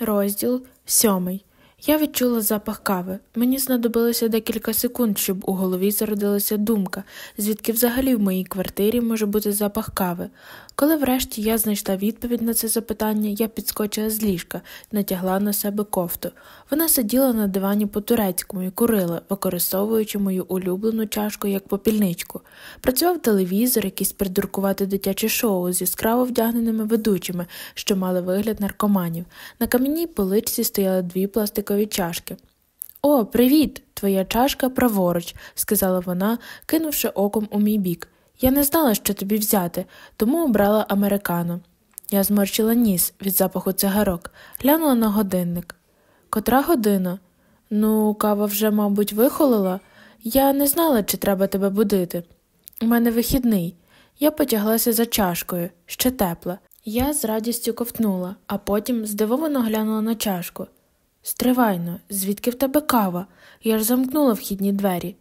Розділ сьомий. Я відчула запах кави. Мені знадобилося декілька секунд, щоб у голові зародилася думка, звідки взагалі в моїй квартирі може бути запах кави. Коли врешті я знайшла відповідь на це запитання, я підскочила з ліжка, натягла на себе кофту. Вона сиділа на дивані по турецькому і курила, використовуючи мою улюблену чашку як попільничку. Працював телевізор, якийсь придуркувати дитяче шоу з яскраво вдягненими ведучими, що мали вигляд наркоманів. На кам'яній поличці стояли дві пластикові чашки. О, привіт! Твоя чашка праворуч, сказала вона, кинувши оком у мій бік. Я не знала, що тобі взяти, тому обрала американо. Я зморщила ніс від запаху цигарок, глянула на годинник. Котра година? Ну, кава вже, мабуть, вихолола. Я не знала, чи треба тебе будити. У мене вихідний. Я потяглася за чашкою, ще тепла. Я з радістю ковтнула, а потім здивовано глянула на чашку. Стривайно, звідки в тебе кава? Я ж замкнула вхідні двері.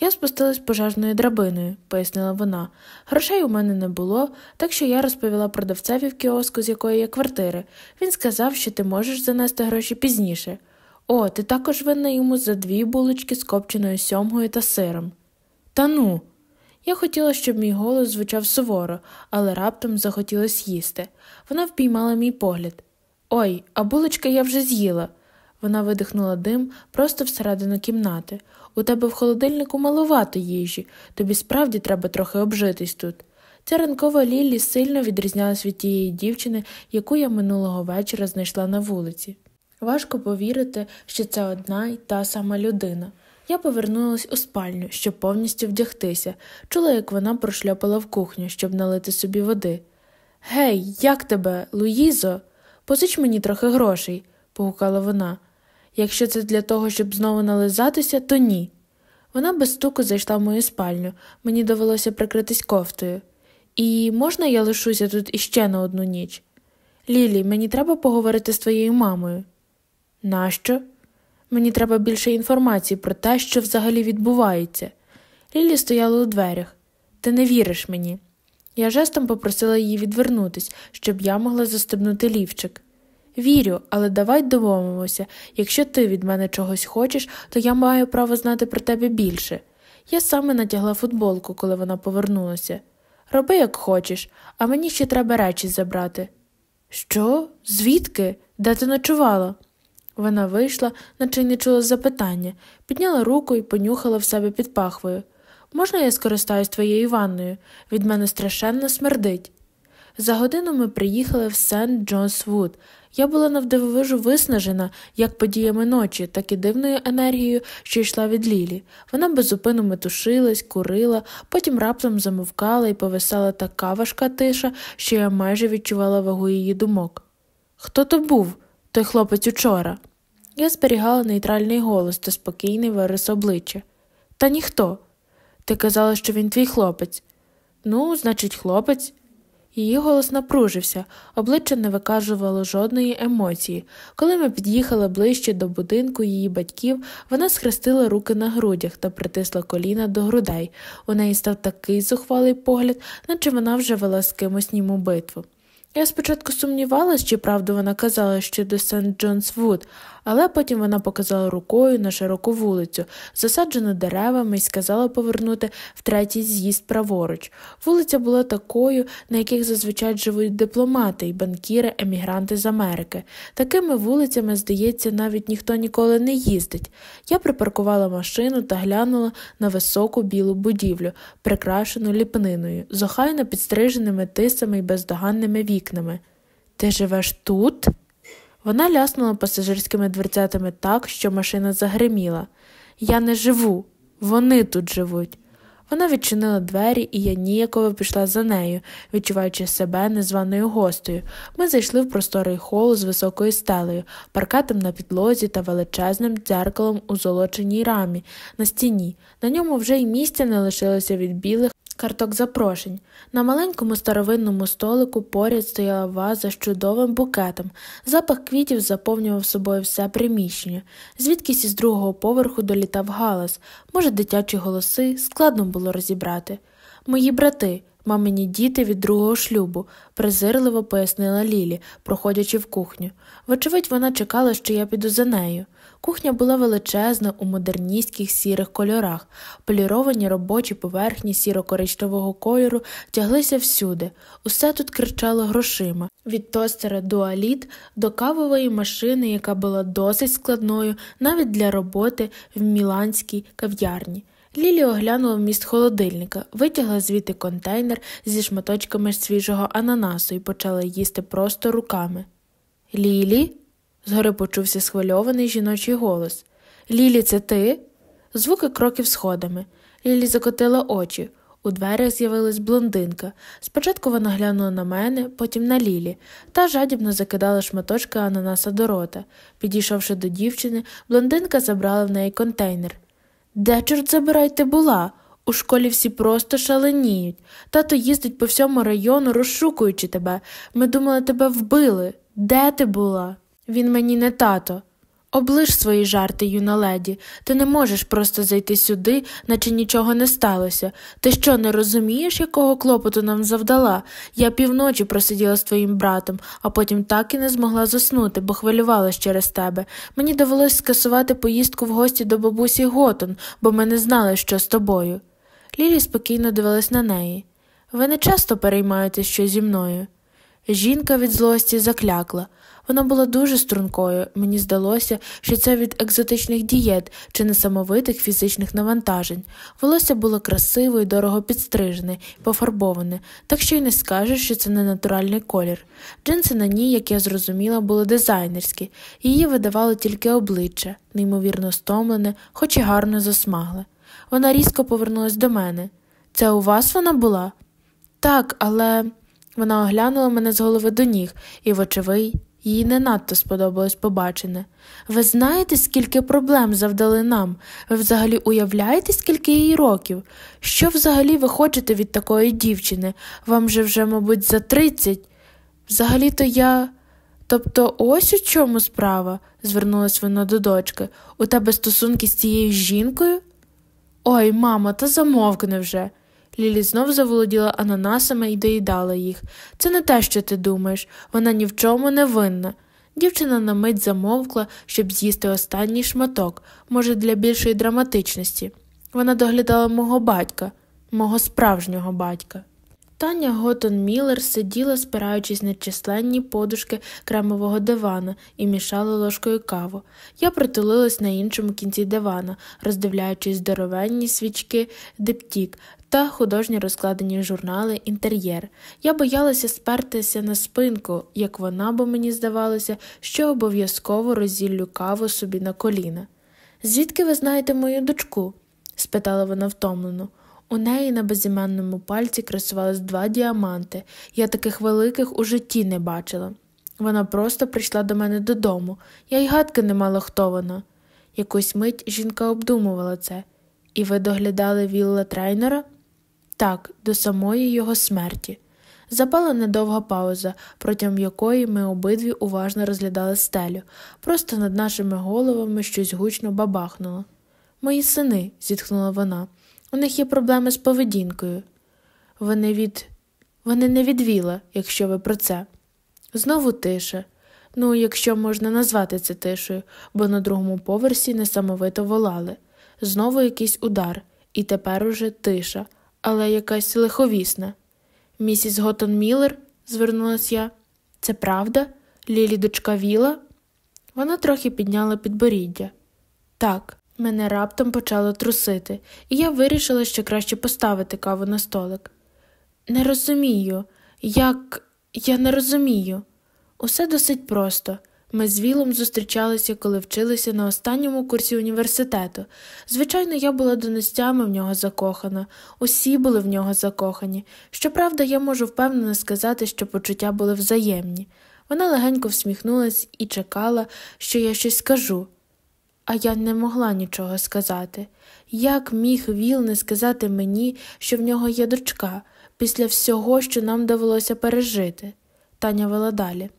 Я спустилась пожежною драбиною, пояснила вона. Грошей у мене не було, так що я розповіла продавцеві в кіоску, з якої є квартири. Він сказав, що ти можеш занести гроші пізніше. О, ти також винна йому за дві булочки з копченою сьомгою та сиром. Та ну. Я хотіла, щоб мій голос звучав суворо, але раптом захотілося їсти. Вона впіймала мій погляд. Ой, а булочки я вже з'їла. Вона видихнула дим просто всередину кімнати. У тебе в холодильнику маловато їжі, тобі справді треба трохи обжитись тут. Ця ранкова Лілі сильно відрізнялась від тієї дівчини, яку я минулого вечора знайшла на вулиці. Важко повірити, що це одна й та сама людина. Я повернулась у спальню, щоб повністю вдягтися, чула, як вона прошльопала в кухню, щоб налити собі води. Гей, як тебе, Луїзо? Позич мені трохи грошей, погукала вона. Якщо це для того, щоб знову нализатися, то ні. Вона без стуку зайшла в мою спальню, мені довелося прикритись кофтою. І можна я лишуся тут іще на одну ніч? Лілі, мені треба поговорити з твоєю мамою. Нащо? Мені треба більше інформації про те, що взагалі відбувається. Лілі стояла у дверях. Ти не віриш мені. Я жестом попросила її відвернутись, щоб я могла застебнути лівчик. Вірю, але давай домовимося якщо ти від мене чогось хочеш, то я маю право знати про тебе більше. Я саме натягла футболку, коли вона повернулася. Роби, як хочеш, а мені ще треба речі забрати. Що? Звідки? Де ти ночувала? Вона вийшла, наче й не чула запитання, підняла руку і понюхала в себе під пахвою. Можна я скористаюсь твоєю ванною? Від мене страшенно смердить. За годину ми приїхали в Сент Джонс Вуд. Я була навдивовижу виснажена як подіями ночі, так і дивною енергією, що йшла від Лілі. Вона безупину метушилась, курила, потім раптом замовкала і повисала така важка тиша, що я майже відчувала вагу її думок. Хто то був, той хлопець учора? Я зберігала нейтральний голос та спокійний вирис обличчя. Та ніхто. Ти казала, що він твій хлопець. Ну, значить, хлопець. Її голос напружився, обличчя не викажувало жодної емоції. Коли ми під'їхали ближче до будинку її батьків, вона схрестила руки на грудях та притисла коліна до грудей. У неї став такий зухвалий погляд, наче вона вже вела з кимось німу битву. Я спочатку сумнівалась, чи правду вона казала щодо Сент Джонс Вуд, але потім вона показала рукою на широку вулицю, засаджену деревами, і сказала повернути в третій з'їзд праворуч. Вулиця була такою, на яких зазвичай живуть дипломати і банкіри, емігранти з Америки. Такими вулицями, здається, навіть ніхто ніколи не їздить. Я припаркувала машину та глянула на високу білу будівлю, прикрашену ліпниною, з охайно підстриженими тисами і бездоганними вікнами. Ти живеш тут? Вона ляснула пасажирськими дверцятами так, що машина загриміла. Я не живу, вони тут живуть. Вона відчинила двері, і я ніяково пішла за нею, відчуваючи себе незваною гостею. Ми зайшли в просторий хол з високою стелею, паркатом на підлозі та величезним дзеркалом у золоченій рамі на стіні. На ньому вже й місця не лишилося від білих карток запрошень. На маленькому старовинному столику поряд стояла ваза з чудовим букетом. Запах квітів заповнював собою все приміщення. Звідкись із другого поверху долітав галас, може, дитячі голоси, складно було розібрати. Мої брати, Мамині діти від другого шлюбу, презирливо пояснила Лілі, проходячи в кухню. Вочевидь, вона чекала, що я піду за нею. Кухня була величезна у модерністських сірих кольорах, поліровані робочі поверхні сіро-коричневого кольору тяглися всюди. Усе тут кричало грошима від тостера дуаліт до кавової машини, яка була досить складною навіть для роботи в міланській кав'ярні. Лілі оглянула вміст холодильника, витягла звідти контейнер зі шматочками свіжого ананасу і почала їсти просто руками. Лілі? Згори почувся схвильований жіночий голос. Лілі, це ти? Звуки кроків сходами. Лілі закотила очі. У дверях з'явилась блондинка. Спочатку вона глянула на мене, потім на Лілі, та жадібно закидала шматочки ананаса до рота. Підійшовши до дівчини, блондинка забрала в неї контейнер. Де, чорт забирай, ти була? У школі всі просто шаленіють. Тато їздить по всьому району, розшукуючи тебе. Ми думали, тебе вбили. Де ти була? Він мені не тато. Оближ свої жарти, юна леді, ти не можеш просто зайти сюди, наче нічого не сталося. Ти що, не розумієш, якого клопоту нам завдала? Я півночі просиділа з твоїм братом, а потім так і не змогла заснути, бо хвилювалась через тебе. Мені довелось скасувати поїздку в гості до бабусі Готон, бо ми не знали, що з тобою. Лілі спокійно дивилась на неї. Ви не часто переймаєтесь що зі мною. Жінка від злості заклякла. Вона була дуже стрункою, мені здалося, що це від екзотичних дієт чи несамовитих фізичних навантажень. Волосся було красиве і дорого підстрижене пофарбоване, так що й не скажеш, що це не натуральний колір. Джинси на ній, як я зрозуміла, були дизайнерські, її видавало тільки обличчя, неймовірно стомлене, хоч і гарно засмагле. Вона різко повернулась до мене. Це у вас вона була? Так, але. Вона оглянула мене з голови до ніг, і, вочевидь, їй не надто сподобалось побачене. Ви знаєте, скільки проблем завдали нам? Ви взагалі уявляєте, скільки їй років? Що взагалі ви хочете від такої дівчини? Вам же вже, мабуть, за тридцять. Взагалі-то я. Тобто ось у чому справа, звернулась вона до дочки. У тебе стосунки з цією жінкою? Ой, мамо, та замовкни вже. Лілі знов заволоділа ананасами і доїдала їх. Це не те, що ти думаєш, вона ні в чому не винна. Дівчина на мить замовкла, щоб з'їсти останній шматок, може, для більшої драматичності. Вона доглядала мого батька, мого справжнього батька. Таня Готон Міллер сиділа, спираючись на численні подушки кремового дивана і мішала ложкою каву. Я притулилась на іншому кінці дивана, роздивляючись здоровенні свічки, диптік та художні розкладені журнали інтер'єр. Я боялася спертися на спинку, як вона, бо мені здавалося, що обов'язково розділлю каву собі на коліна. Звідки ви знаєте мою дочку? спитала вона втомлено. У неї на безіменному пальці красувались два діаманти, я таких великих у житті не бачила. Вона просто прийшла до мене додому, я й гадки не мала, хто вона. Якусь мить жінка обдумувала це. І ви доглядали вілла трейнера? Так, до самої його смерті. Запала недовга пауза, протягом якої ми обидві уважно розглядали стелю, просто над нашими головами щось гучно бабахнуло. Мої сини, зітхнула вона. У них є проблеми з поведінкою. Вони від. Вони не відвіла, якщо ви про це. Знову тиша. Ну, якщо можна назвати це тишою, бо на другому поверсі несамовито волали. Знову якийсь удар, і тепер уже тиша, але якась лиховісна. Місіс Готон Міллер, звернулась я. Це правда? Лілі дочка Віла? Вона трохи підняла підборіддя. Так, Мене раптом почало трусити, і я вирішила, що краще поставити каву на столик. Не розумію, як я не розумію. Усе досить просто. Ми з Вілом зустрічалися, коли вчилися на останньому курсі університету. Звичайно, я була донестями в нього закохана, усі були в нього закохані. Щоправда, я можу впевнено сказати, що почуття були взаємні. Вона легенько всміхнулась і чекала, що я щось скажу а я не могла нічого сказати. Як міг Віл не сказати мені, що в нього є дочка, після всього, що нам довелося пережити? Таня вела далі.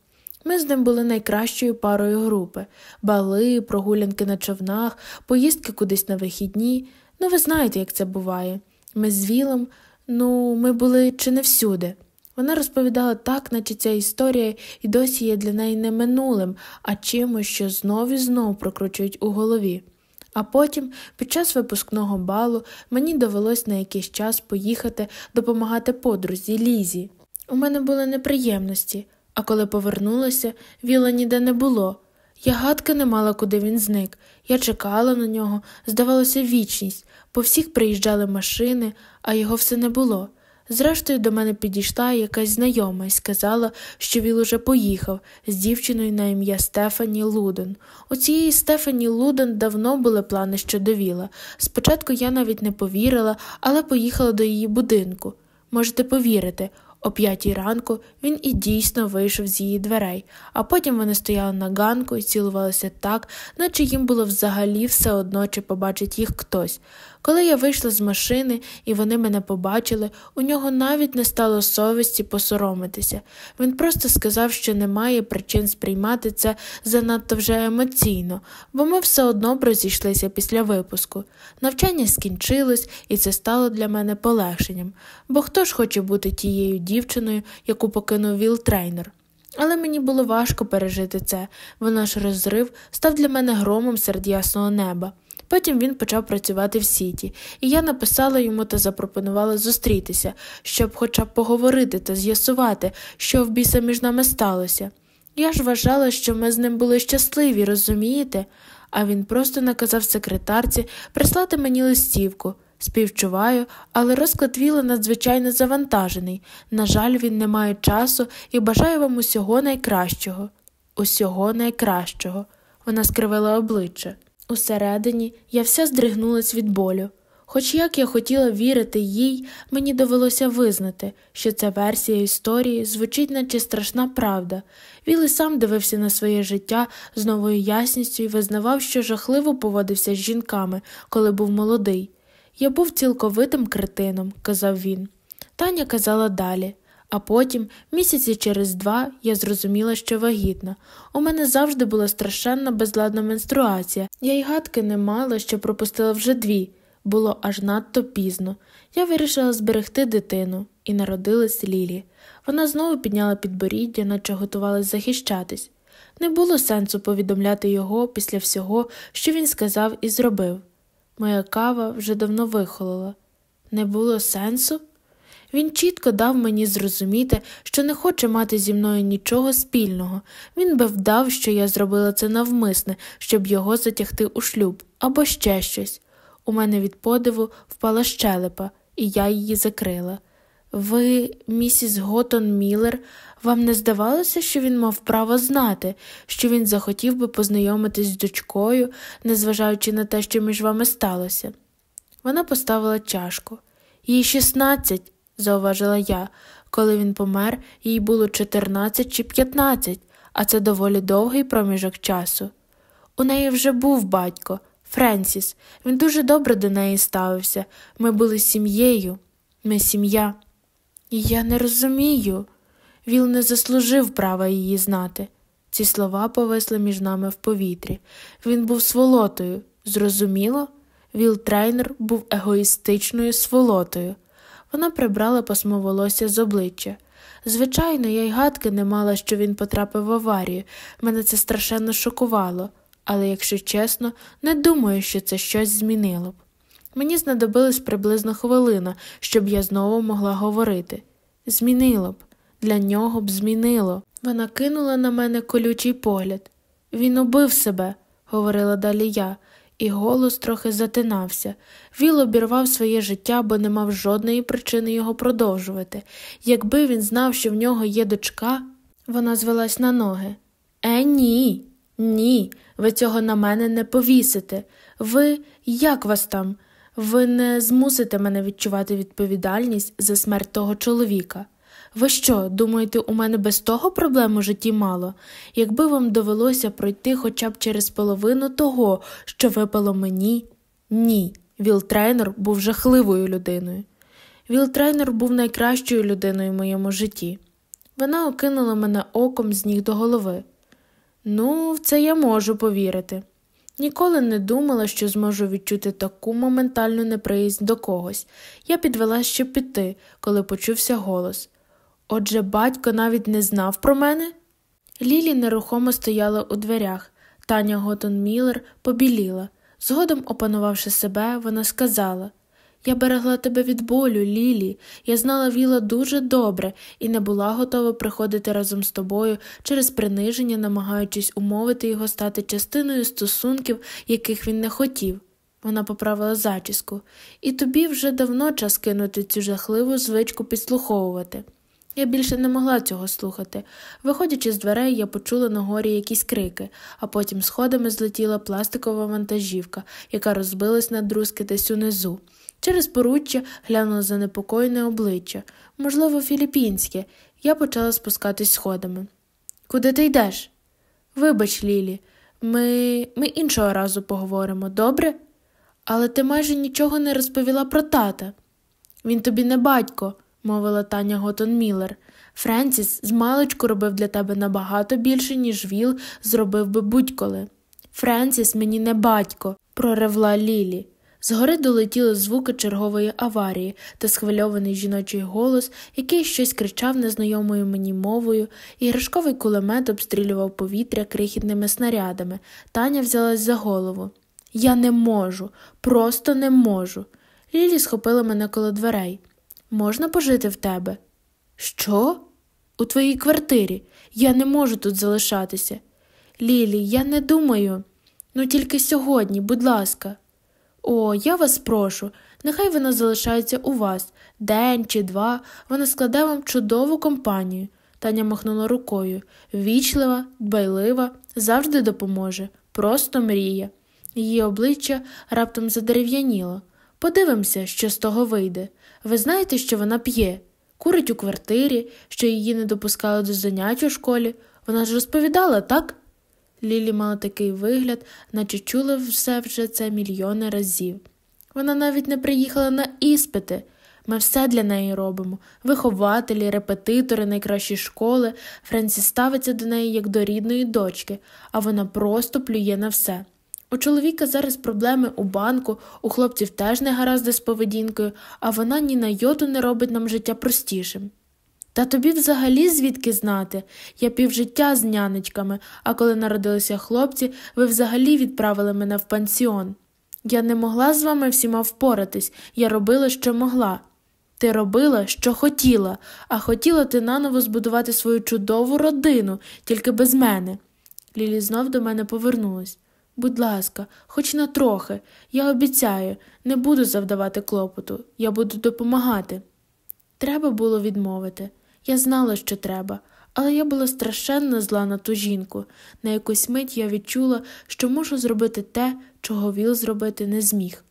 Ми з ним були найкращою парою групи бали, прогулянки на човнах, поїздки кудись на вихідні. Ну, ви знаєте, як це буває. Ми з Вілом Ну, ми були чи не всюди. Вона розповідала так, наче ця історія і досі є для неї не минулим, а чимось, що знов і знов прокручують у голові. А потім, під час випускного балу, мені довелось на якийсь час поїхати допомагати подрузі Лізі. У мене були неприємності, а коли повернулася, віла ніде не було. Я гадки не мала, куди він зник. Я чекала на нього, здавалося, вічність. По всіх приїжджали машини, а його все не було. Зрештою, до мене підійшла якась знайома і сказала, що він уже поїхав з дівчиною на ім'я Стефані Луден. У цієї Стефані Луден давно були плани щодо Віла. Спочатку я навіть не повірила, але поїхала до її будинку. Можете повірити, о п'ятій ранку він і дійсно вийшов з її дверей, а потім вони стояли на ганку і цілувалися так, наче їм було взагалі все одно, чи побачить їх хтось. Коли я вийшла з машини і вони мене побачили, у нього навіть не стало совісті посоромитися. Він просто сказав, що немає причин сприймати це занадто вже емоційно, бо ми все одно б розійшлися після випуску. Навчання скінчилось, і це стало для мене полегшенням, бо хто ж хоче бути тією дівчиною, яку покинув Віл трейнер. Але мені було важко пережити це, бо наш розрив став для мене громом серед ясного неба. Потім він почав працювати в сіті, і я написала йому та запропонувала зустрітися, щоб хоча б поговорити та з'ясувати, що в біса між нами сталося. Я ж вважала, що ми з ним були щасливі, розумієте? А він просто наказав секретарці прислати мені листівку. Співчуваю, але розклад віла надзвичайно завантажений. На жаль, він не має часу і бажаю вам усього найкращого. Усього найкращого. Вона скривила обличчя. Усередині я вся здригнулась від болю. Хоч як я хотіла вірити їй, мені довелося визнати, що ця версія історії звучить, наче страшна правда. Вілий сам дивився на своє життя з новою ясністю і визнавав, що жахливо поводився з жінками, коли був молодий. Я був цілковитим кретином, казав він. Таня казала далі. А потім, місяці через два, я зрозуміла, що вагітна. У мене завжди була страшенна безладна менструація. Я й гадки не мала, що пропустила вже дві. Було аж надто пізно. Я вирішила зберегти дитину, і народилась Лілі. Вона знову підняла підборіддя, наче готувалась захищатись. Не було сенсу повідомляти його після всього, що він сказав і зробив. Моя кава вже давно вихолола. Не було сенсу? Він чітко дав мені зрозуміти, що не хоче мати зі мною нічого спільного. Він би вдав, що я зробила це навмисне, щоб його затягти у шлюб або ще щось. У мене від подиву впала щелепа, і я її закрила. Ви, місіс Готон Міллер, вам не здавалося, що він мав право знати, що він захотів би познайомитись з дочкою, незважаючи на те, що між вами сталося? Вона поставила чашку. Їй шістнадцять, зауважила я. Коли він помер, їй було 14 чи 15, а це доволі довгий проміжок часу. У неї вже був батько, Френсіс. Він дуже добре до неї ставився. Ми були сім'єю, ми сім'я. Я не розумію. Віл не заслужив права її знати. Ці слова повисли між нами в повітрі. Він був сволотою. Зрозуміло? Віл трейнер був егоїстичною сволотою. Вона прибрала пасмо волосся з обличчя. Звичайно, я й гадки не мала, що він потрапив в аварію. Мене це страшенно шокувало, але, якщо чесно, не думаю, що це щось змінило б. Мені знадобилась приблизно хвилина, щоб я знову могла говорити. Змінило б, для нього б змінило. Вона кинула на мене колючий погляд. Він убив себе, говорила далі я і голос трохи затинався. Віл обірвав своє життя, бо не мав жодної причини його продовжувати. Якби він знав, що в нього є дочка, вона звелась на ноги. Е, ні, ні, ви цього на мене не повісите. Ви як вас там? Ви не змусите мене відчувати відповідальність за смерть того чоловіка. Ви що, думаєте, у мене без того проблем у житті мало? Якби вам довелося пройти хоча б через половину того, що випало мені? Ні. Вілл Трейнор був жахливою людиною. Вілл Трейнор був найкращою людиною в моєму житті. Вона окинула мене оком з ніг до голови. Ну, в це я можу повірити. Ніколи не думала, що зможу відчути таку моментальну неприязнь до когось. Я підвелась, щоб піти, коли почувся голос. Отже, батько навіть не знав про мене? Лілі нерухомо стояла у дверях. Таня Готон Міллер побіліла. Згодом, опанувавши себе, вона сказала Я берегла тебе від болю, Лілі. Я знала Віла дуже добре і не була готова приходити разом з тобою через приниження, намагаючись умовити його стати частиною стосунків, яких він не хотів. Вона поправила зачіску, і тобі вже давно час кинути цю жахливу звичку підслуховувати. Я більше не могла цього слухати. Виходячи з дверей, я почула на горі якісь крики, а потім сходами злетіла пластикова вантажівка, яка розбилась на друзки десь унизу. Через поруччя глянула занепокоєне обличчя, можливо, філіппінське. Я почала спускатись сходами. Куди ти йдеш? Вибач, Лілі, ми ми іншого разу поговоримо, добре? Але ти майже нічого не розповіла про тата. Він тобі не батько мовила Таня Готон Міллер. Френсіс з маличку робив для тебе набагато більше, ніж Віл зробив би будь-коли. Френсіс мені не батько, проревла Лілі. Згори долетіли звуки чергової аварії та схвильований жіночий голос, який щось кричав незнайомою мені мовою, іграшковий кулемет обстрілював повітря крихітними снарядами. Таня взялась за голову. Я не можу, просто не можу. Лілі схопила мене коло дверей. Можна пожити в тебе? Що? У твоїй квартирі. Я не можу тут залишатися. Лілі, я не думаю. Ну тільки сьогодні, будь ласка. О, я вас прошу, нехай вона залишається у вас день чи два, вона складе вам чудову компанію. Таня махнула рукою. Вічлива, дбайлива, завжди допоможе, просто мріє. Її обличчя раптом задерев'яніло. Подивимося, що з того вийде. Ви знаєте, що вона п'є, курить у квартирі, що її не допускали до занять у школі. Вона ж розповідала, так? Лілі мала такий вигляд, наче чула все вже це мільйони разів. Вона навіть не приїхала на іспити. Ми все для неї робимо вихователі, репетитори, найкращі школи. Френсі ставиться до неї як до рідної дочки, а вона просто плює на все. У чоловіка зараз проблеми у банку, у хлопців теж не гаразди з поведінкою, а вона ні на йоту не робить нам життя простішим. Та тобі взагалі звідки знати? Я півжиття з нянечками, а коли народилися хлопці, ви взагалі відправили мене в пансіон. Я не могла з вами всіма впоратись, я робила, що могла. Ти робила, що хотіла, а хотіла ти наново збудувати свою чудову родину, тільки без мене. Лілі знов до мене повернулась. Будь ласка, хоч на трохи, я обіцяю, не буду завдавати клопоту, я буду допомагати. Треба було відмовити. Я знала, що треба, але я була страшенно зла на ту жінку. На якусь мить я відчула, що мушу зробити те, чого Віл зробити не зміг.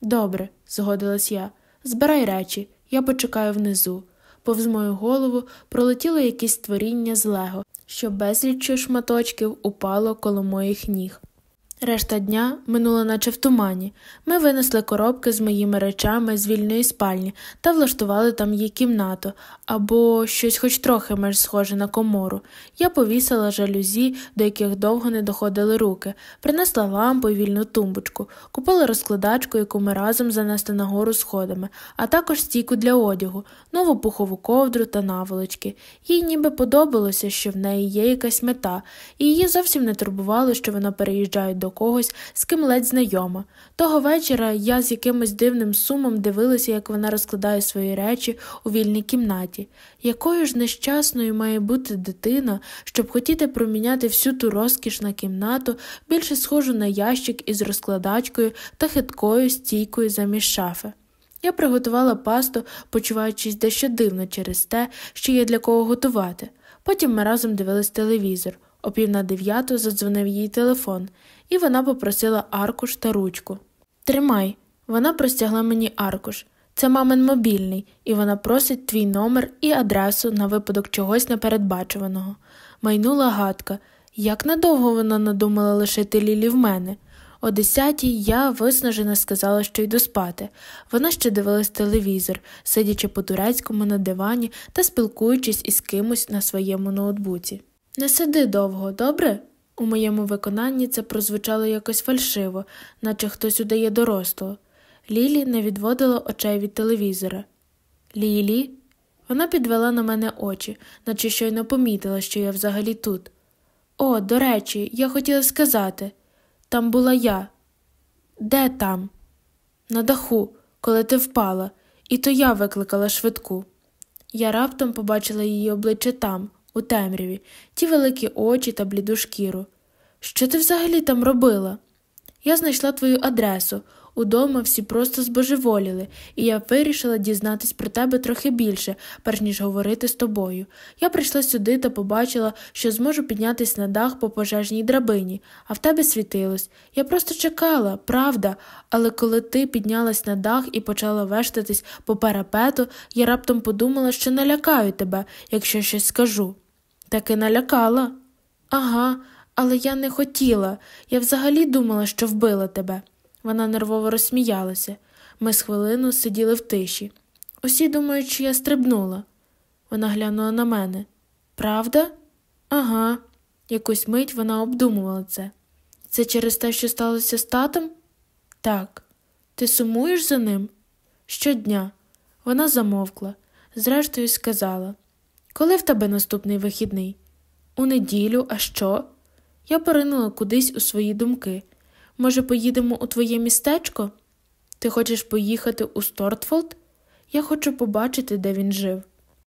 Добре, згодилась я, збирай речі, я почекаю внизу. Повз мою голову пролетіло якесь творіння з лего, що безліччю шматочків упало коло моїх ніг. Решта дня минула, наче в тумані. Ми винесли коробки з моїми речами з вільної спальні та влаштували там її кімнату або щось хоч трохи меж схоже на комору. Я повісила жалюзі, до яких довго не доходили руки, принесла лампу і вільну тумбочку, купила розкладачку, яку ми разом занесли нагору сходами, а також стійку для одягу, нову пухову ковдру та наволочки. Їй ніби подобалося, що в неї є якась мета, і її зовсім не турбувало, що вона переїжджає до когось, з ким ледь знайома. Того вечора я з якимось дивним сумом дивилася, як вона розкладає свої речі у вільній кімнаті. Якою ж нещасною має бути дитина, щоб хотіти проміняти всю ту розкіш на кімнату, більше схожу на ящик із розкладачкою та хиткою стійкою замість шафи. Я приготувала пасту, почуваючись дещо дивно через те, що є для кого готувати. Потім ми разом дивились телевізор. О пів на дев'яту задзвонив їй телефон, і вона попросила аркуш та ручку. Тримай, вона простягла мені аркуш. Це мамин мобільний, і вона просить твій номер і адресу на випадок чогось непередбачуваного. Майнула гадка. Як надовго вона надумала лишити Лілі в мене? О десятій я виснажено сказала, що йду спати. Вона ще дивилась телевізор, сидячи по турецькому на дивані та спілкуючись із кимось на своєму ноутбуці. Не сиди довго, добре? У моєму виконанні це прозвучало якось фальшиво, наче хтось удає дорослого. Лілі не відводила очей від телевізора. Лілі? Вона підвела на мене очі, наче щойно помітила, що я взагалі тут. О, до речі, я хотіла сказати там була я. Де там? На даху, коли ти впала, і то я викликала швидку. Я раптом побачила її обличчя там, у темряві, ті великі очі та бліду шкіру. Що ти взагалі там робила? Я знайшла твою адресу. Удома всі просто збожеволіли, і я вирішила дізнатись про тебе трохи більше, перш ніж говорити з тобою. Я прийшла сюди та побачила, що зможу піднятись на дах по пожежній драбині, а в тебе світилось. Я просто чекала, правда, але коли ти піднялась на дах і почала вештатись по парапету, я раптом подумала, що налякаю тебе, якщо щось скажу. Таки налякала. Ага, але я не хотіла. Я взагалі думала, що вбила тебе. Вона нервово розсміялася. Ми з хвилину сиділи в тиші. Усі думають, що я стрибнула. Вона глянула на мене. Правда? Ага. Якусь мить вона обдумувала це. Це через те, що сталося з татом? Так. Ти сумуєш за ним? Щодня. Вона замовкла, зрештою сказала Коли в тебе наступний вихідний? У неділю, а що? Я поринула кудись у свої думки. Може, поїдемо у твоє містечко? Ти хочеш поїхати у Стортфолд? Я хочу побачити, де він жив.